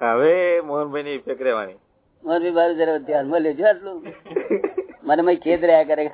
હવે મોહનભાઈ ની ઇફેક્ટ રહેવાની. મોહનભાઈ મારું જરા ધ્યાનમાં લેજો આટલું. મને મય ખેદ રહ્યા કરે.